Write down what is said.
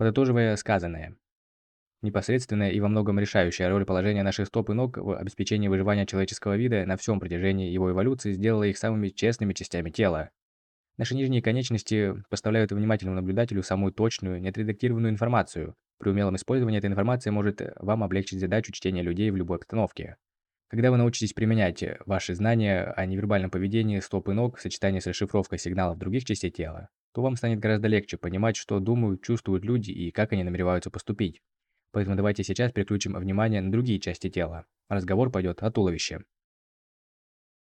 Подытоживая сказанное. Непосредственная и во многом решающая роль положения наших стоп и ног в обеспечении выживания человеческого вида на всем протяжении его эволюции сделала их самыми честными частями тела. Наши нижние конечности поставляют внимательному наблюдателю самую точную, неотредактированную информацию. При умелом использовании эта информация может вам облегчить задачу чтения людей в любой обстановке. Когда вы научитесь применять ваши знания о невербальном поведении стоп и ног в сочетании с расшифровкой сигналов других частей тела, то вам станет гораздо легче понимать, что думают, чувствуют люди и как они намереваются поступить. Поэтому давайте сейчас переключим внимание на другие части тела. Разговор пойдет о туловище.